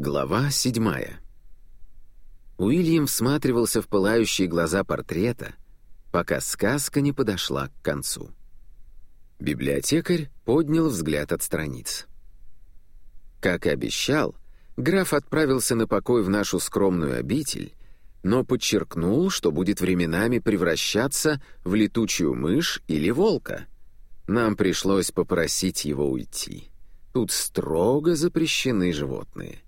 Глава седьмая. Уильям всматривался в пылающие глаза портрета, пока сказка не подошла к концу. Библиотекарь поднял взгляд от страниц. Как и обещал, граф отправился на покой в нашу скромную обитель, но подчеркнул, что будет временами превращаться в летучую мышь или волка. Нам пришлось попросить его уйти. Тут строго запрещены животные.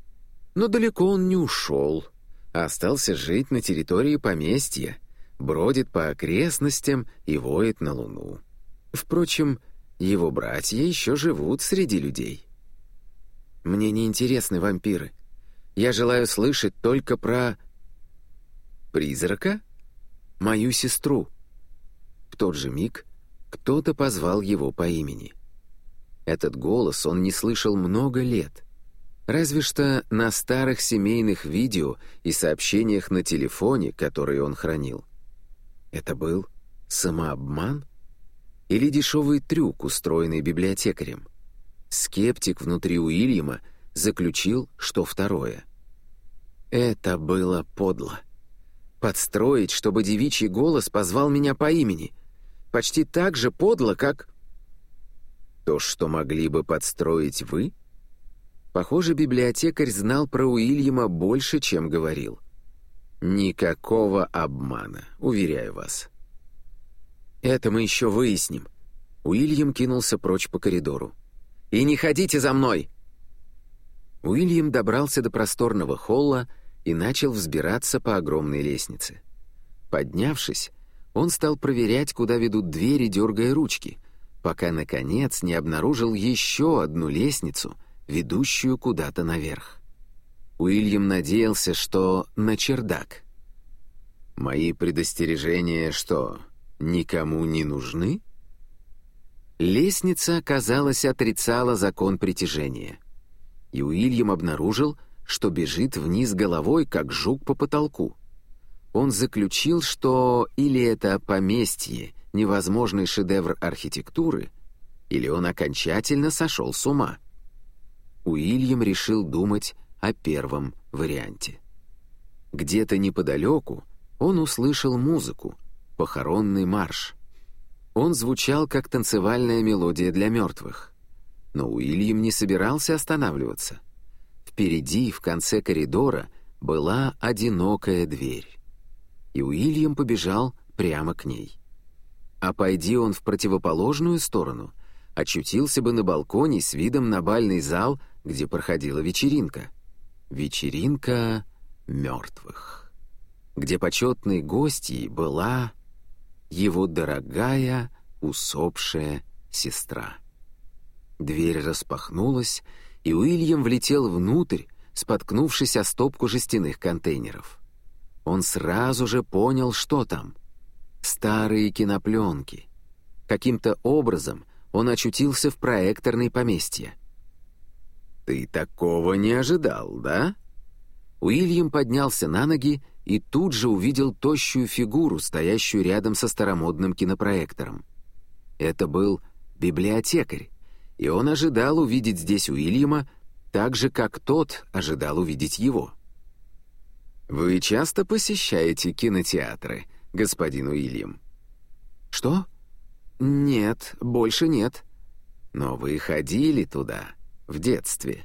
Но далеко он не ушел, а остался жить на территории поместья, бродит по окрестностям и воет на луну. Впрочем, его братья еще живут среди людей. Мне не интересны вампиры. Я желаю слышать только про... Призрака? Мою сестру. В тот же миг кто-то позвал его по имени. Этот голос он не слышал много лет — Разве что на старых семейных видео и сообщениях на телефоне, которые он хранил. Это был самообман? Или дешевый трюк, устроенный библиотекарем? Скептик внутри Уильяма заключил, что второе. Это было подло. Подстроить, чтобы девичий голос позвал меня по имени. Почти так же подло, как... То, что могли бы подстроить вы — Похоже, библиотекарь знал про Уильяма больше, чем говорил. Никакого обмана, уверяю вас. Это мы еще выясним. Уильям кинулся прочь по коридору. «И не ходите за мной!» Уильям добрался до просторного холла и начал взбираться по огромной лестнице. Поднявшись, он стал проверять, куда ведут двери, дергая ручки, пока, наконец, не обнаружил еще одну лестницу — ведущую куда-то наверх. Уильям надеялся, что на чердак. «Мои предостережения что, никому не нужны?» Лестница, казалось, отрицала закон притяжения. И Уильям обнаружил, что бежит вниз головой, как жук по потолку. Он заключил, что или это поместье, невозможный шедевр архитектуры, или он окончательно сошел с ума — Уильям решил думать о первом варианте. Где-то неподалеку он услышал музыку, похоронный марш. Он звучал как танцевальная мелодия для мертвых. Но Уильям не собирался останавливаться. Впереди, в конце коридора, была одинокая дверь. И Уильям побежал прямо к ней. А пойди он в противоположную сторону, очутился бы на балконе с видом на бальный зал где проходила вечеринка. Вечеринка мертвых. Где почетной гостьей была его дорогая усопшая сестра. Дверь распахнулась, и Уильям влетел внутрь, споткнувшись о стопку жестяных контейнеров. Он сразу же понял, что там. Старые кинопленки. Каким-то образом он очутился в проекторной поместье. «Ты такого не ожидал, да?» Уильям поднялся на ноги и тут же увидел тощую фигуру, стоящую рядом со старомодным кинопроектором. Это был библиотекарь, и он ожидал увидеть здесь Уильяма так же, как тот ожидал увидеть его. «Вы часто посещаете кинотеатры, господин Уильям?» «Что?» «Нет, больше нет». «Но вы ходили туда?» В детстве.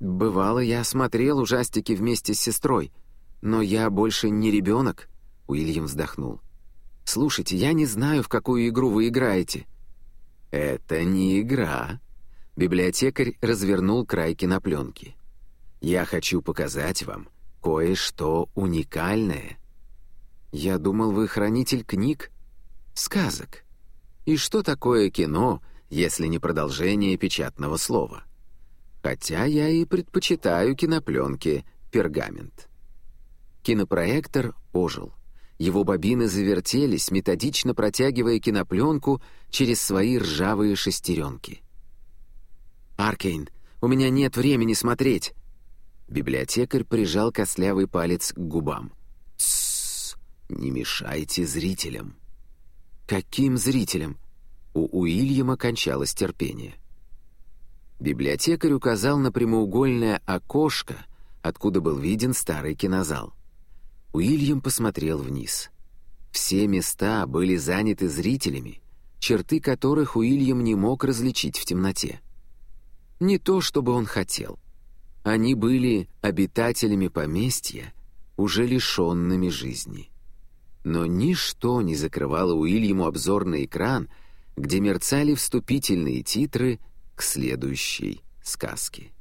Бывало, я смотрел ужастики вместе с сестрой, но я больше не ребенок, Уильям вздохнул. Слушайте, я не знаю, в какую игру вы играете. Это не игра. Библиотекарь развернул край кинопленки. Я хочу показать вам кое-что уникальное. Я думал, вы хранитель книг, сказок. И что такое кино — если не продолжение печатного слова. Хотя я и предпочитаю кинопленки пергамент. Кинопроектор ожил. Его бобины завертелись, методично протягивая кинопленку через свои ржавые шестеренки. «Аркейн, у меня нет времени смотреть!» Библиотекарь прижал костлявый палец к губам. «Тссс! Не мешайте зрителям!» «Каким зрителям?» У Уильяма кончалось терпение. Библиотекарь указал на прямоугольное окошко, откуда был виден старый кинозал. Уильям посмотрел вниз. Все места были заняты зрителями, черты которых Уильям не мог различить в темноте. Не то, чтобы он хотел. Они были обитателями поместья, уже лишенными жизни. Но ничто не закрывало Уильяму обзорный экран, где мерцали вступительные титры к следующей сказке.